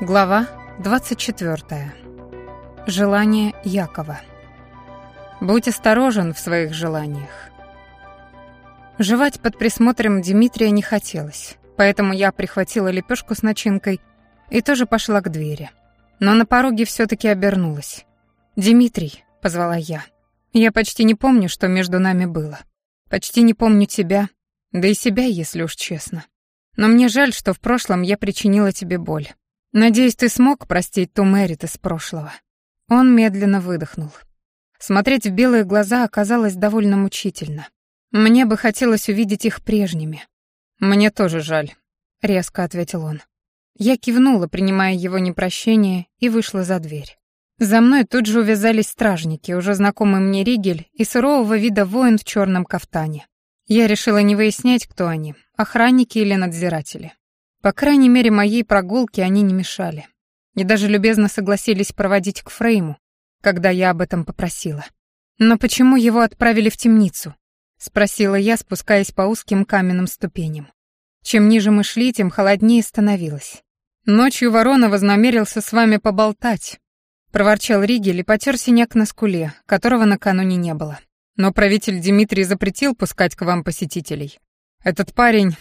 Глава 24. Желание Якова. Будь осторожен в своих желаниях. Жевать под присмотром Дмитрия не хотелось, поэтому я прихватила лепешку с начинкой и тоже пошла к двери. Но на пороге все таки обернулась. «Дмитрий», — позвала я. «Я почти не помню, что между нами было. Почти не помню тебя, да и себя, если уж честно. Но мне жаль, что в прошлом я причинила тебе боль. Надеюсь, ты смог простить ту Мэрит из прошлого. Он медленно выдохнул. Смотреть в белые глаза оказалось довольно мучительно. Мне бы хотелось увидеть их прежними. Мне тоже жаль, резко ответил он. Я кивнула, принимая его непрощение, и вышла за дверь. За мной тут же увязались стражники, уже знакомый мне Ригель и сурового вида воин в черном кафтане. Я решила не выяснять, кто они, охранники или надзиратели. По крайней мере, моей прогулке они не мешали. И даже любезно согласились проводить к Фрейму, когда я об этом попросила. «Но почему его отправили в темницу?» — спросила я, спускаясь по узким каменным ступеням. Чем ниже мы шли, тем холоднее становилось. «Ночью ворона вознамерился с вами поболтать», — проворчал Ригель и потер синяк на скуле, которого накануне не было. «Но правитель Дмитрий запретил пускать к вам посетителей. Этот парень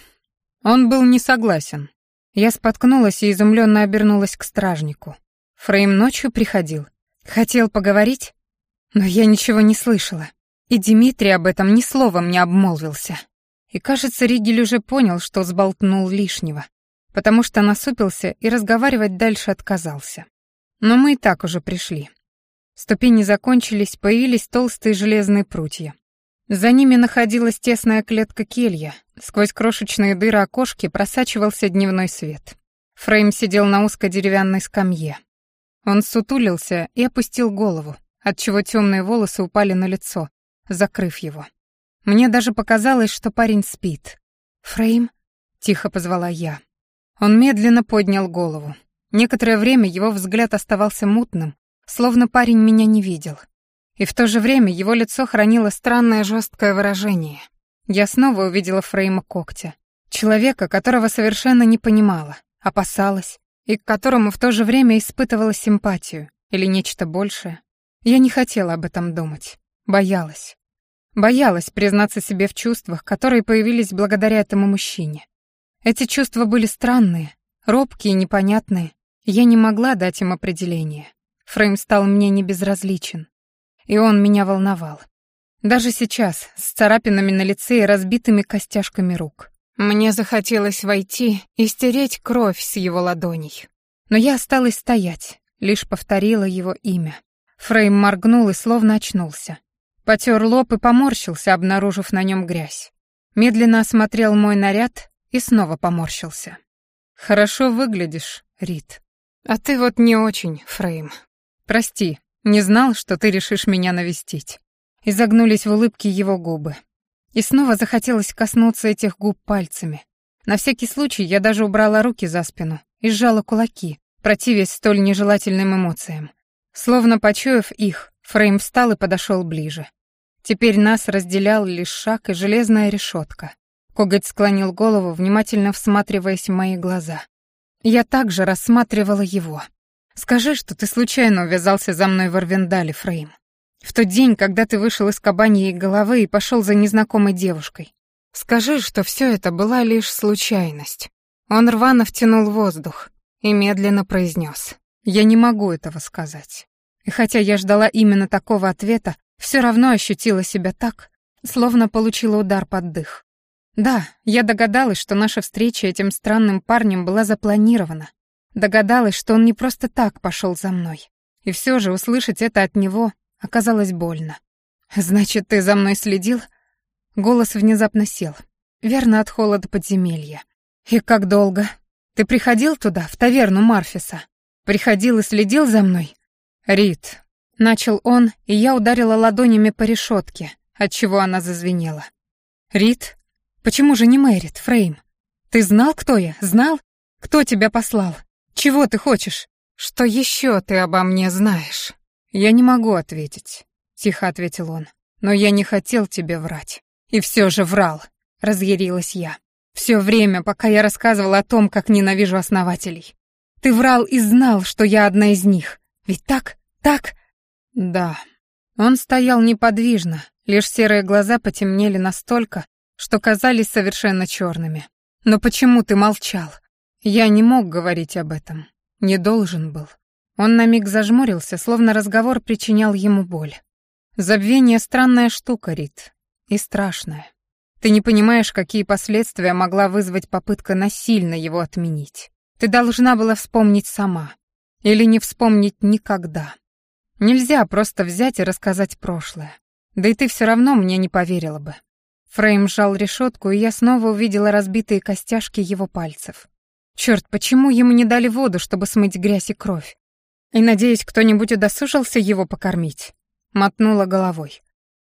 он был не согласен. Я споткнулась и изумленно обернулась к стражнику. Фрейм ночью приходил. Хотел поговорить, но я ничего не слышала. И Дмитрий об этом ни словом не обмолвился. И, кажется, Ригель уже понял, что сболтнул лишнего, потому что насупился и разговаривать дальше отказался. Но мы и так уже пришли. Ступени закончились, появились толстые железные прутья. За ними находилась тесная клетка келья. Сквозь крошечные дыры окошки просачивался дневной свет. Фрейм сидел на узкой деревянной скамье. Он сутулился и опустил голову, отчего темные волосы упали на лицо, закрыв его. Мне даже показалось, что парень спит. «Фрейм?» — тихо позвала я. Он медленно поднял голову. Некоторое время его взгляд оставался мутным, словно парень меня не видел. И в то же время его лицо хранило странное жесткое выражение. Я снова увидела Фрейма Когтя. Человека, которого совершенно не понимала, опасалась, и к которому в то же время испытывала симпатию или нечто большее. Я не хотела об этом думать. Боялась. Боялась признаться себе в чувствах, которые появились благодаря этому мужчине. Эти чувства были странные, робкие, непонятные. Я не могла дать им определение. Фрейм стал мне небезразличен и он меня волновал. Даже сейчас, с царапинами на лице и разбитыми костяшками рук. Мне захотелось войти и стереть кровь с его ладоней. Но я осталась стоять, лишь повторила его имя. Фрейм моргнул и словно очнулся. Потер лоб и поморщился, обнаружив на нем грязь. Медленно осмотрел мой наряд и снова поморщился. «Хорошо выглядишь, Рит. А ты вот не очень, Фрейм. Прости, не знал, что ты решишь меня навестить». Изогнулись в улыбке его губы. И снова захотелось коснуться этих губ пальцами. На всякий случай я даже убрала руки за спину и сжала кулаки, противясь столь нежелательным эмоциям. Словно почуяв их, Фрейм встал и подошел ближе. Теперь нас разделял лишь шаг и железная решетка. Коготь склонил голову, внимательно всматриваясь в мои глаза. Я также рассматривала его. Скажи, что ты случайно увязался за мной в Арвендале, Фрейм. В тот день, когда ты вышел из кабаньей головы и пошел за незнакомой девушкой. Скажи, что все это была лишь случайность. Он рвано втянул воздух и медленно произнес. Я не могу этого сказать. И хотя я ждала именно такого ответа, все равно ощутила себя так, словно получила удар под дых. Да, я догадалась, что наша встреча этим странным парнем была запланирована, Догадалась, что он не просто так пошел за мной. И все же услышать это от него оказалось больно. «Значит, ты за мной следил?» Голос внезапно сел. Верно, от холода подземелья. «И как долго? Ты приходил туда, в таверну Марфиса? Приходил и следил за мной?» «Рит», — начал он, и я ударила ладонями по решетке, отчего она зазвенела. «Рит? Почему же не Мэрит, Фрейм? Ты знал, кто я? Знал? Кто тебя послал? Чего ты хочешь? Что еще ты обо мне знаешь? Я не могу ответить, тихо ответил он. Но я не хотел тебе врать. И все же врал, разъярилась я. Все время, пока я рассказывала о том, как ненавижу основателей. Ты врал и знал, что я одна из них. Ведь так? Так? Да. Он стоял неподвижно, лишь серые глаза потемнели настолько, что казались совершенно черными. Но почему ты молчал? Я не мог говорить об этом. Не должен был. Он на миг зажмурился, словно разговор причинял ему боль. Забвение — странная штука, Рит. И страшная. Ты не понимаешь, какие последствия могла вызвать попытка насильно его отменить. Ты должна была вспомнить сама. Или не вспомнить никогда. Нельзя просто взять и рассказать прошлое. Да и ты все равно мне не поверила бы. Фрейм сжал решетку, и я снова увидела разбитые костяшки его пальцев. Черт, почему ему не дали воду, чтобы смыть грязь и кровь? И, надеюсь, кто-нибудь удосужился его покормить? Мотнула головой.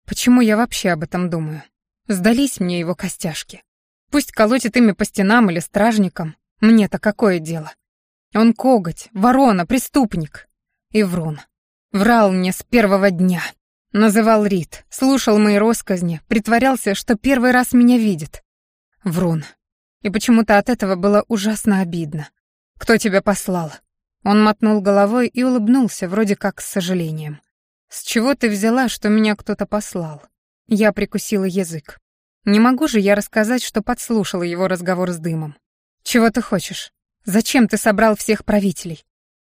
Почему я вообще об этом думаю? Сдались мне его костяшки. Пусть колотит ими по стенам или стражникам. Мне-то какое дело? Он коготь, ворона, преступник. И врун. Врал мне с первого дня. Называл Рит, слушал мои росказни, притворялся, что первый раз меня видит. Врун. И почему-то от этого было ужасно обидно. «Кто тебя послал?» Он мотнул головой и улыбнулся, вроде как с сожалением. «С чего ты взяла, что меня кто-то послал?» Я прикусила язык. Не могу же я рассказать, что подслушала его разговор с дымом. «Чего ты хочешь? Зачем ты собрал всех правителей?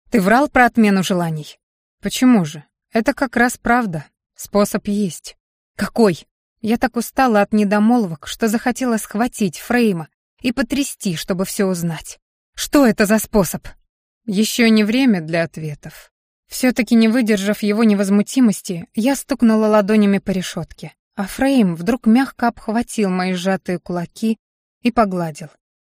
Ты врал про отмену желаний?» «Почему же? Это как раз правда. Способ есть». «Какой?» Я так устала от недомолвок, что захотела схватить Фрейма, и потрясти, чтобы все узнать. Что это за способ? Еще не время для ответов. Все-таки не выдержав его невозмутимости, я стукнула ладонями по решетке, а Фрейм вдруг мягко обхватил мои сжатые кулаки и погладил.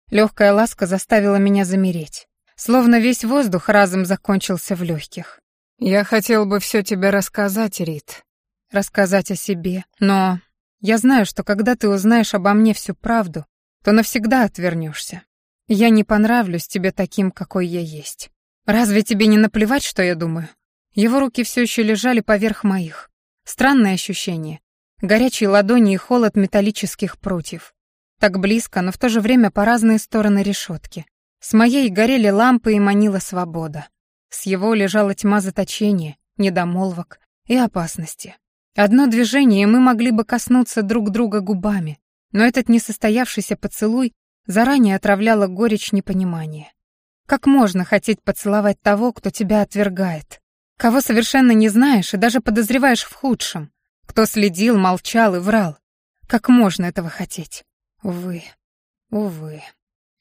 Легкая ласка заставила меня замереть, словно весь воздух разом закончился в легких. «Я хотел бы все тебе рассказать, Рит. Рассказать о себе, но я знаю, что когда ты узнаешь обо мне всю правду, то навсегда отвернешься. Я не понравлюсь тебе таким, какой я есть. Разве тебе не наплевать, что я думаю? Его руки все еще лежали поверх моих. Странное ощущение. Горячие ладони и холод металлических прутьев. Так близко, но в то же время по разные стороны решетки. С моей горели лампы и манила свобода. С его лежала тьма заточения, недомолвок и опасности. Одно движение, и мы могли бы коснуться друг друга губами, но этот несостоявшийся поцелуй заранее отравляла горечь непонимания. Как можно хотеть поцеловать того, кто тебя отвергает? Кого совершенно не знаешь и даже подозреваешь в худшем? Кто следил, молчал и врал? Как можно этого хотеть? Увы, увы,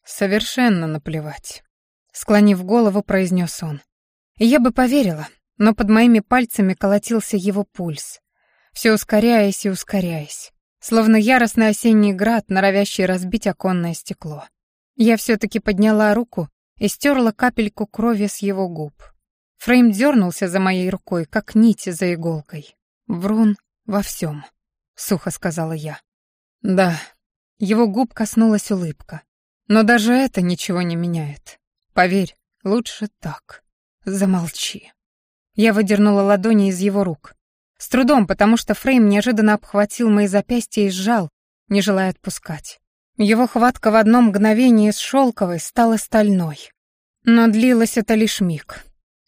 совершенно наплевать. Склонив голову, произнес он. Я бы поверила, но под моими пальцами колотился его пульс, все ускоряясь и ускоряясь словно яростный осенний град, норовящий разбить оконное стекло. Я все-таки подняла руку и стерла капельку крови с его губ. Фрейм дернулся за моей рукой, как нить за иголкой. «Врун во всем», — сухо сказала я. «Да». Его губ коснулась улыбка. «Но даже это ничего не меняет. Поверь, лучше так. Замолчи». Я выдернула ладони из его рук. С трудом, потому что Фрейм неожиданно обхватил мои запястья и сжал, не желая отпускать. Его хватка в одно мгновение из шелковой стала стальной. Но длилось это лишь миг.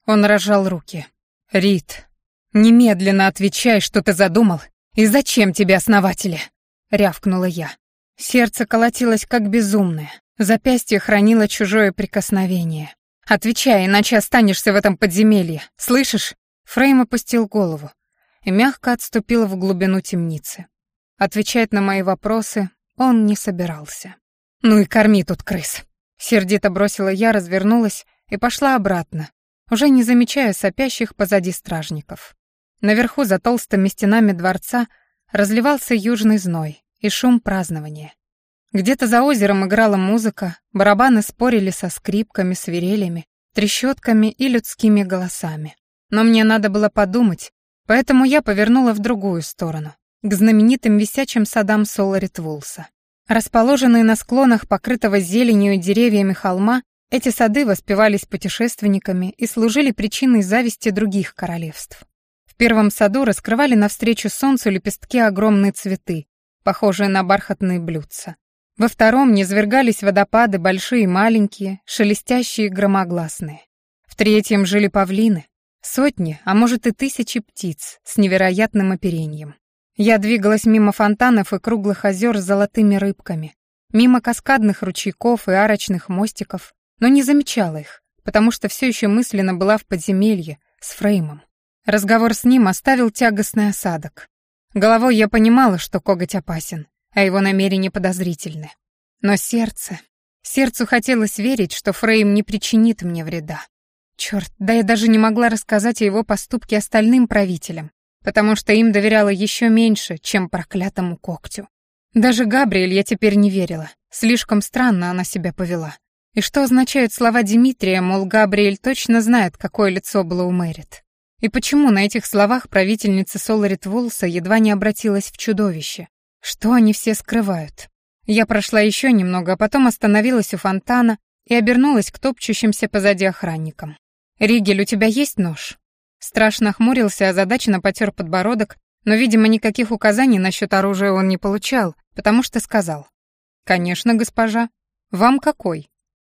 Он разжал руки. «Рит, немедленно отвечай, что ты задумал, и зачем тебе основатели?» — рявкнула я. Сердце колотилось как безумное, запястье хранило чужое прикосновение. «Отвечай, иначе останешься в этом подземелье, слышишь?» Фрейм опустил голову и мягко отступил в глубину темницы. Отвечать на мои вопросы он не собирался. «Ну и корми тут крыс!» Сердито бросила я, развернулась и пошла обратно, уже не замечая сопящих позади стражников. Наверху за толстыми стенами дворца разливался южный зной и шум празднования. Где-то за озером играла музыка, барабаны спорили со скрипками, свирелями, трещотками и людскими голосами. Но мне надо было подумать, Поэтому я повернула в другую сторону, к знаменитым висячим садам Соларитвулса. Расположенные на склонах покрытого зеленью деревьями холма, эти сады воспевались путешественниками и служили причиной зависти других королевств. В первом саду раскрывали навстречу солнцу лепестки огромные цветы, похожие на бархатные блюдца. Во втором низвергались водопады, большие и маленькие, шелестящие и громогласные. В третьем жили павлины, Сотни, а может и тысячи птиц с невероятным оперением. Я двигалась мимо фонтанов и круглых озер с золотыми рыбками, мимо каскадных ручейков и арочных мостиков, но не замечала их, потому что все еще мысленно была в подземелье с Фреймом. Разговор с ним оставил тягостный осадок. Головой я понимала, что коготь опасен, а его намерения подозрительны. Но сердце... Сердцу хотелось верить, что Фрейм не причинит мне вреда. Черт, да я даже не могла рассказать о его поступке остальным правителям, потому что им доверяла еще меньше, чем проклятому когтю. Даже Габриэль я теперь не верила. Слишком странно она себя повела. И что означают слова Дмитрия, мол, Габриэль точно знает, какое лицо было у Мэрит. И почему на этих словах правительница Соларит Вулса едва не обратилась в чудовище? Что они все скрывают? Я прошла еще немного, а потом остановилась у фонтана и обернулась к топчущимся позади охранникам. «Ригель, у тебя есть нож?» Страшно хмурился, а озадаченно потер подбородок, но, видимо, никаких указаний насчет оружия он не получал, потому что сказал. «Конечно, госпожа. Вам какой?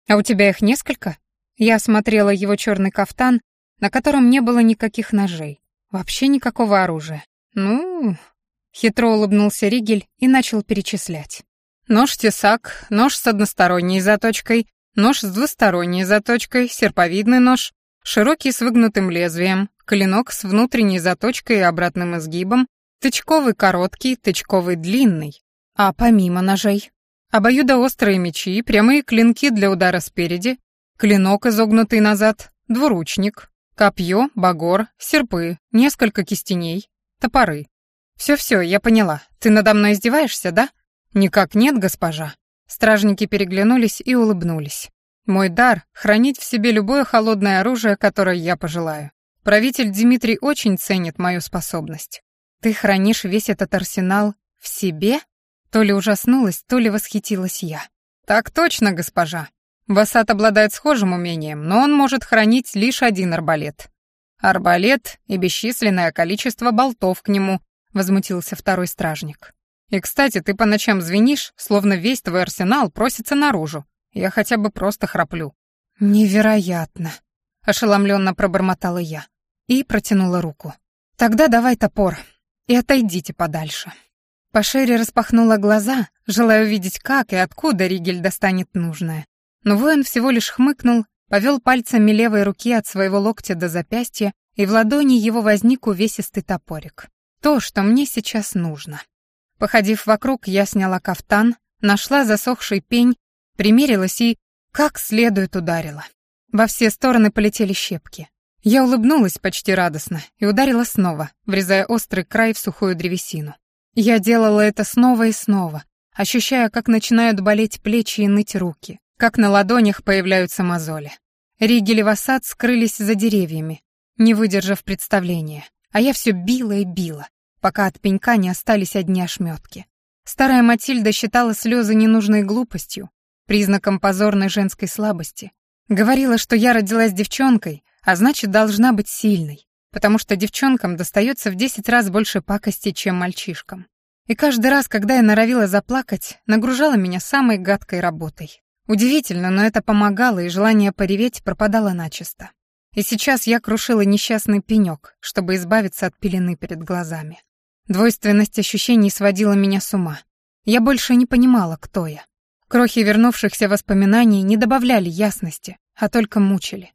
А у тебя их несколько?» Я осмотрела его черный кафтан, на котором не было никаких ножей, вообще никакого оружия. «Ну...» — хитро улыбнулся Ригель и начал перечислять. «Нож-тесак, нож с односторонней заточкой, нож с двусторонней заточкой, серповидный нож, Широкий с выгнутым лезвием, клинок с внутренней заточкой и обратным изгибом, тычковый короткий, тычковый длинный. А помимо ножей, обоюдоострые мечи, прямые клинки для удара спереди, клинок, изогнутый назад, двуручник, копье, багор, серпы, несколько кистеней, топоры. «Все-все, я поняла. Ты надо мной издеваешься, да?» «Никак нет, госпожа». Стражники переглянулись и улыбнулись. Мой дар — хранить в себе любое холодное оружие, которое я пожелаю. Правитель Дмитрий очень ценит мою способность. Ты хранишь весь этот арсенал в себе? То ли ужаснулась, то ли восхитилась я. Так точно, госпожа. Васат обладает схожим умением, но он может хранить лишь один арбалет. Арбалет и бесчисленное количество болтов к нему, возмутился второй стражник. И, кстати, ты по ночам звенишь, словно весь твой арсенал просится наружу. Я хотя бы просто храплю». «Невероятно!» — ошеломленно пробормотала я и протянула руку. «Тогда давай топор и отойдите подальше». Пошире распахнула глаза, желая увидеть, как и откуда Ригель достанет нужное. Но воин всего лишь хмыкнул, повел пальцами левой руки от своего локтя до запястья, и в ладони его возник увесистый топорик. То, что мне сейчас нужно. Походив вокруг, я сняла кафтан, нашла засохший пень примерилась и как следует ударила. Во все стороны полетели щепки. Я улыбнулась почти радостно и ударила снова, врезая острый край в сухую древесину. Я делала это снова и снова, ощущая, как начинают болеть плечи и ныть руки, как на ладонях появляются мозоли. Ригель и Васад скрылись за деревьями, не выдержав представления, а я все била и била, пока от пенька не остались одни ошметки. Старая Матильда считала слезы ненужной глупостью, признаком позорной женской слабости. Говорила, что я родилась девчонкой, а значит, должна быть сильной, потому что девчонкам достается в 10 раз больше пакости, чем мальчишкам. И каждый раз, когда я норовила заплакать, нагружала меня самой гадкой работой. Удивительно, но это помогало, и желание пореветь пропадало начисто. И сейчас я крушила несчастный пенёк, чтобы избавиться от пелены перед глазами. Двойственность ощущений сводила меня с ума. Я больше не понимала, кто я. Крохи вернувшихся воспоминаний не добавляли ясности, а только мучили.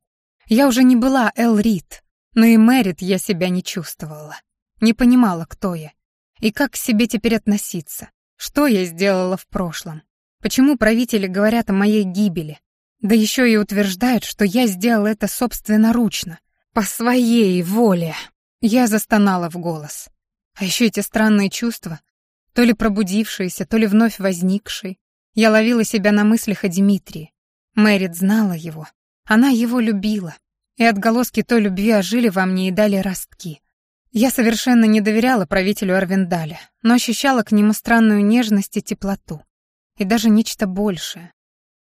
Я уже не была Эл Рид, но и Мэрит я себя не чувствовала. Не понимала, кто я. И как к себе теперь относиться? Что я сделала в прошлом? Почему правители говорят о моей гибели? Да еще и утверждают, что я сделала это собственноручно, по своей воле. Я застонала в голос. А еще эти странные чувства, то ли пробудившиеся, то ли вновь возникшие, я ловила себя на мыслях о Дмитрии. Мэрит знала его. Она его любила. И отголоски той любви ожили во мне и дали ростки. Я совершенно не доверяла правителю Арвендаля, но ощущала к нему странную нежность и теплоту. И даже нечто большее.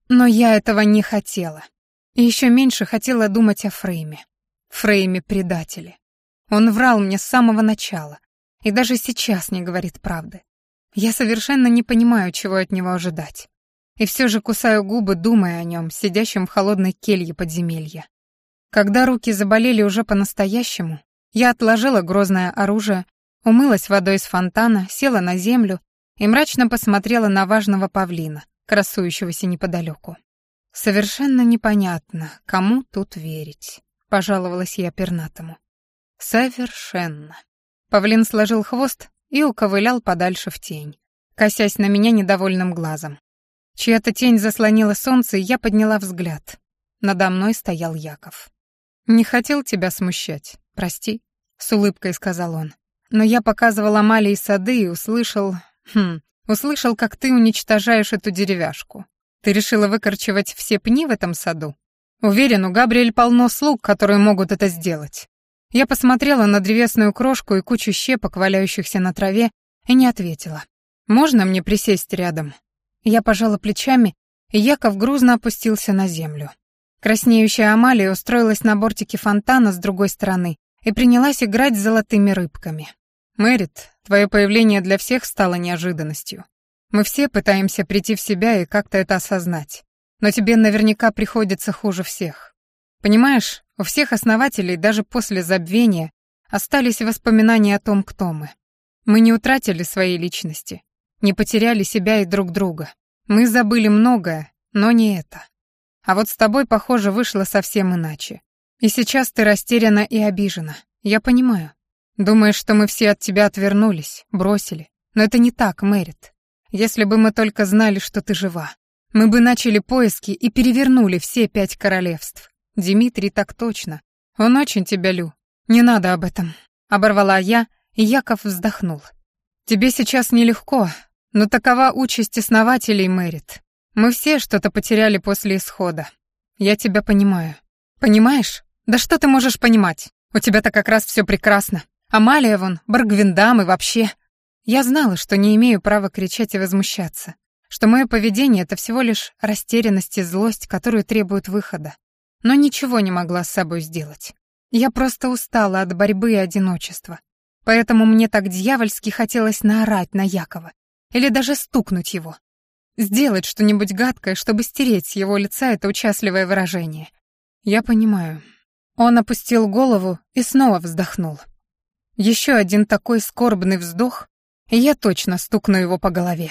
Но я этого не хотела. И еще меньше хотела думать о Фрейме. Фрейме-предателе. Он врал мне с самого начала. И даже сейчас не говорит правды. Я совершенно не понимаю, чего от него ожидать. И все же кусаю губы, думая о нем, сидящем в холодной келье подземелья. Когда руки заболели уже по-настоящему, я отложила грозное оружие, умылась водой из фонтана, села на землю и мрачно посмотрела на важного павлина, красующегося неподалеку. «Совершенно непонятно, кому тут верить», — пожаловалась я пернатому. «Совершенно». Павлин сложил хвост и уковылял подальше в тень, косясь на меня недовольным глазом. Чья-то тень заслонила солнце, и я подняла взгляд. Надо мной стоял Яков. «Не хотел тебя смущать, прости», — с улыбкой сказал он. «Но я показывал Амалии сады и услышал... Хм, услышал, как ты уничтожаешь эту деревяшку. Ты решила выкорчевать все пни в этом саду? Уверен, у Габриэль полно слуг, которые могут это сделать. Я посмотрела на древесную крошку и кучу щепок, валяющихся на траве, и не ответила. «Можно мне присесть рядом?» Я пожала плечами, и Яков грузно опустился на землю. Краснеющая Амалия устроилась на бортике фонтана с другой стороны и принялась играть с золотыми рыбками. «Мэрит, твое появление для всех стало неожиданностью. Мы все пытаемся прийти в себя и как-то это осознать. Но тебе наверняка приходится хуже всех. Понимаешь, у всех основателей даже после забвения остались воспоминания о том, кто мы. Мы не утратили своей личности, не потеряли себя и друг друга. Мы забыли многое, но не это. А вот с тобой, похоже, вышло совсем иначе. И сейчас ты растеряна и обижена. Я понимаю. Думаешь, что мы все от тебя отвернулись, бросили. Но это не так, Мэрит. Если бы мы только знали, что ты жива, мы бы начали поиски и перевернули все пять королевств. Дмитрий так точно. Он очень тебя лю. Не надо об этом. Оборвала я, и Яков вздохнул. Тебе сейчас нелегко, но такова участь основателей Мэрит. Мы все что-то потеряли после исхода. Я тебя понимаю. Понимаешь? Да что ты можешь понимать? У тебя-то как раз все прекрасно. Амалия вон, Баргвиндам и вообще. Я знала, что не имею права кричать и возмущаться. Что мое поведение — это всего лишь растерянность и злость, которую требуют выхода но ничего не могла с собой сделать. Я просто устала от борьбы и одиночества. Поэтому мне так дьявольски хотелось наорать на Якова или даже стукнуть его. Сделать что-нибудь гадкое, чтобы стереть с его лица это участливое выражение. Я понимаю. Он опустил голову и снова вздохнул. Еще один такой скорбный вздох, и я точно стукну его по голове.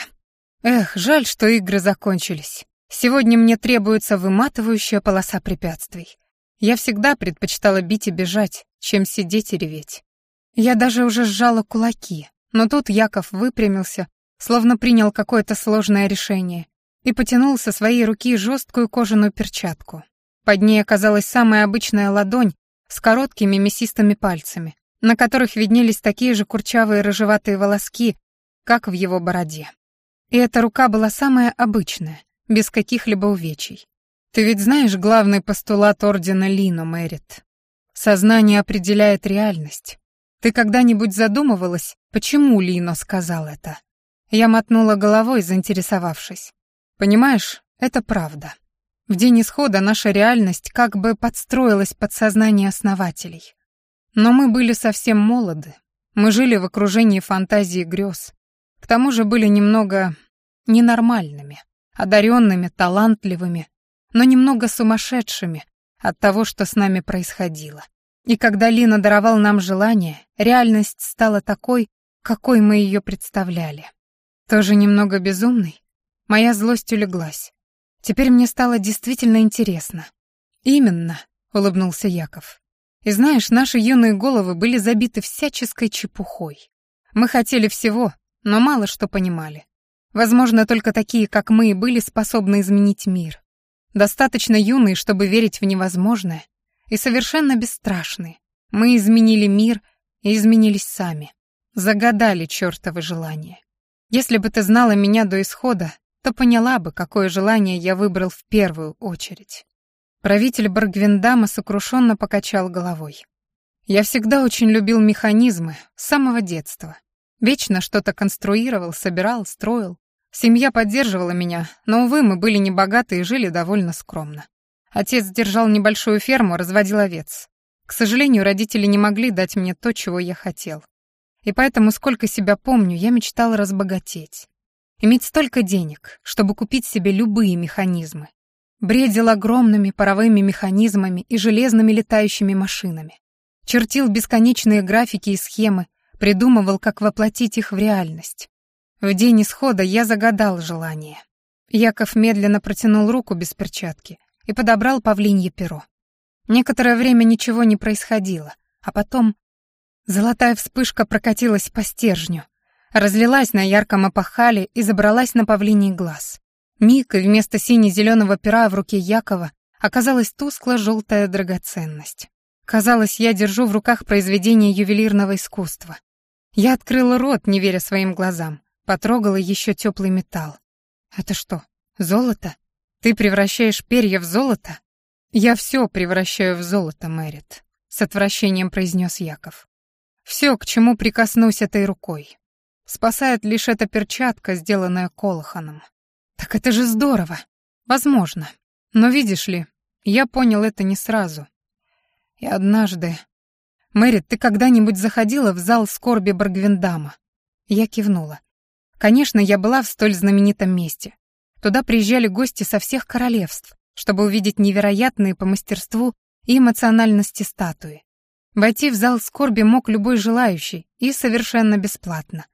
Эх, жаль, что игры закончились. Сегодня мне требуется выматывающая полоса препятствий. Я всегда предпочитала бить и бежать, чем сидеть и реветь. Я даже уже сжала кулаки, но тут Яков выпрямился, словно принял какое-то сложное решение, и потянул со своей руки жесткую кожаную перчатку. Под ней оказалась самая обычная ладонь с короткими мясистыми пальцами, на которых виднелись такие же курчавые рыжеватые волоски, как в его бороде. И эта рука была самая обычная, без каких-либо увечий. Ты ведь знаешь главный постулат Ордена Лино Мэрит? Сознание определяет реальность. Ты когда-нибудь задумывалась, почему Лино сказал это? Я мотнула головой, заинтересовавшись. Понимаешь, это правда. В день исхода наша реальность как бы подстроилась под сознание основателей. Но мы были совсем молоды. Мы жили в окружении фантазии и грез. К тому же были немного ненормальными одаренными, талантливыми, но немного сумасшедшими от того, что с нами происходило. И когда Лина даровал нам желание, реальность стала такой, какой мы ее представляли. Тоже немного безумный? Моя злость улеглась. Теперь мне стало действительно интересно. «Именно», — улыбнулся Яков. «И знаешь, наши юные головы были забиты всяческой чепухой. Мы хотели всего, но мало что понимали. Возможно, только такие, как мы, были способны изменить мир. Достаточно юные, чтобы верить в невозможное, и совершенно бесстрашны. Мы изменили мир и изменились сами. Загадали чертовы желания. Если бы ты знала меня до исхода, то поняла бы, какое желание я выбрал в первую очередь. Правитель Баргвиндама сокрушенно покачал головой. Я всегда очень любил механизмы, с самого детства. Вечно что-то конструировал, собирал, строил. Семья поддерживала меня, но, увы, мы были небогаты и жили довольно скромно. Отец держал небольшую ферму, разводил овец. К сожалению, родители не могли дать мне то, чего я хотел. И поэтому, сколько себя помню, я мечтал разбогатеть. Иметь столько денег, чтобы купить себе любые механизмы. Бредил огромными паровыми механизмами и железными летающими машинами. Чертил бесконечные графики и схемы, придумывал, как воплотить их в реальность. В день исхода я загадал желание. Яков медленно протянул руку без перчатки и подобрал павлинье перо. Некоторое время ничего не происходило, а потом золотая вспышка прокатилась по стержню, разлилась на ярком опахале и забралась на павлиний глаз. Миг, и вместо сине-зеленого пера в руке Якова оказалась тускло-желтая драгоценность. Казалось, я держу в руках произведение ювелирного искусства. Я открыла рот, не веря своим глазам. Потрогала еще теплый металл. «Это что, золото? Ты превращаешь перья в золото?» «Я все превращаю в золото, Мэрит», — с отвращением произнес Яков. «Все, к чему прикоснусь этой рукой. Спасает лишь эта перчатка, сделанная Колоханом. Так это же здорово! Возможно. Но видишь ли, я понял это не сразу. И однажды «Мэри, ты когда-нибудь заходила в зал скорби Баргвиндама?» Я кивнула. Конечно, я была в столь знаменитом месте. Туда приезжали гости со всех королевств, чтобы увидеть невероятные по мастерству и эмоциональности статуи. Войти в зал скорби мог любой желающий и совершенно бесплатно.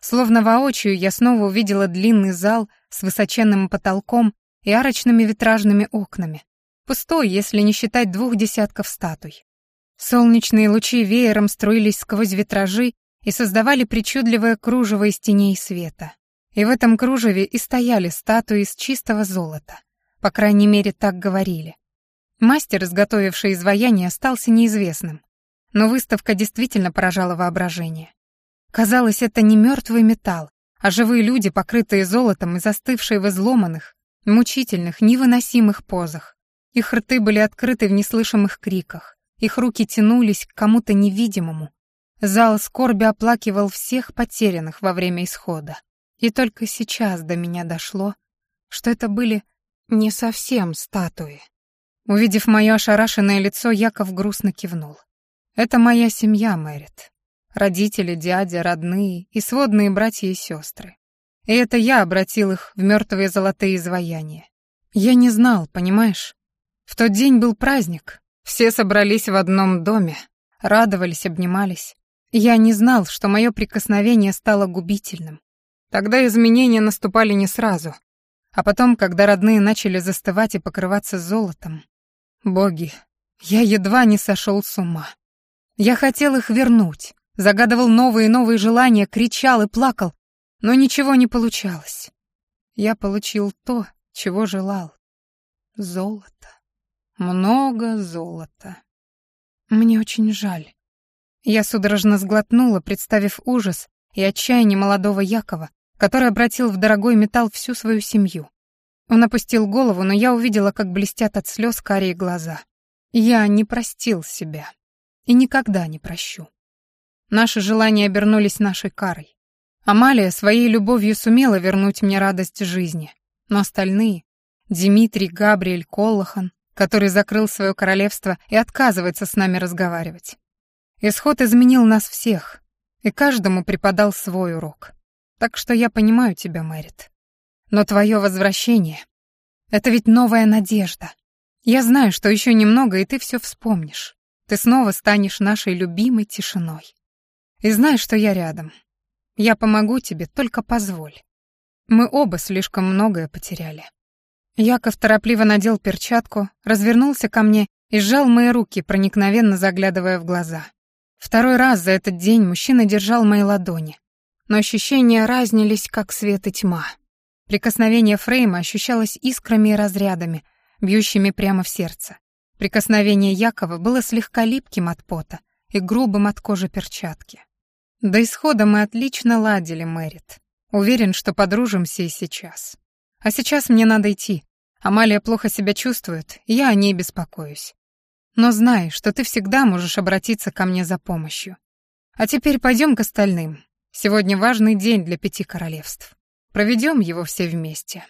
Словно воочию я снова увидела длинный зал с высоченным потолком и арочными витражными окнами. Пустой, если не считать двух десятков статуй. Солнечные лучи веером струились сквозь витражи и создавали причудливое кружево из теней света. И в этом кружеве и стояли статуи из чистого золота. По крайней мере, так говорили. Мастер, изготовивший изваяние, остался неизвестным. Но выставка действительно поражала воображение. Казалось, это не мертвый металл, а живые люди, покрытые золотом и застывшие в изломанных, мучительных, невыносимых позах. Их рты были открыты в неслышимых криках. Их руки тянулись к кому-то невидимому. Зал скорби оплакивал всех потерянных во время исхода. И только сейчас до меня дошло, что это были не совсем статуи. Увидев мое ошарашенное лицо, Яков грустно кивнул. «Это моя семья, Мэрит. Родители, дядя, родные и сводные братья и сестры. И это я обратил их в мертвые золотые изваяния. Я не знал, понимаешь? В тот день был праздник, все собрались в одном доме, радовались, обнимались. Я не знал, что мое прикосновение стало губительным. Тогда изменения наступали не сразу, а потом, когда родные начали застывать и покрываться золотом. Боги, я едва не сошел с ума. Я хотел их вернуть, загадывал новые и новые желания, кричал и плакал, но ничего не получалось. Я получил то, чего желал. Золото. Много золота. Мне очень жаль. Я судорожно сглотнула, представив ужас и отчаяние молодого Якова, который обратил в дорогой металл всю свою семью. Он опустил голову, но я увидела, как блестят от слез карие глаза. Я не простил себя. И никогда не прощу. Наши желания обернулись нашей карой. Амалия своей любовью сумела вернуть мне радость жизни, но остальные — Дмитрий, Габриэль, Коллахан который закрыл свое королевство и отказывается с нами разговаривать. Исход изменил нас всех, и каждому преподал свой урок. Так что я понимаю тебя, Мэрит. Но твое возвращение — это ведь новая надежда. Я знаю, что еще немного, и ты все вспомнишь. Ты снова станешь нашей любимой тишиной. И знаешь, что я рядом. Я помогу тебе, только позволь. Мы оба слишком многое потеряли. Яков торопливо надел перчатку, развернулся ко мне и сжал мои руки, проникновенно заглядывая в глаза. Второй раз за этот день мужчина держал мои ладони, но ощущения разнились, как свет и тьма. Прикосновение Фрейма ощущалось искрами и разрядами, бьющими прямо в сердце. Прикосновение Якова было слегка липким от пота и грубым от кожи перчатки. До исхода мы отлично ладили, Мэрит. Уверен, что подружимся и сейчас. А сейчас мне надо идти. Амалия плохо себя чувствует, и я о ней беспокоюсь. Но знай, что ты всегда можешь обратиться ко мне за помощью. А теперь пойдем к остальным. Сегодня важный день для пяти королевств. Проведем его все вместе.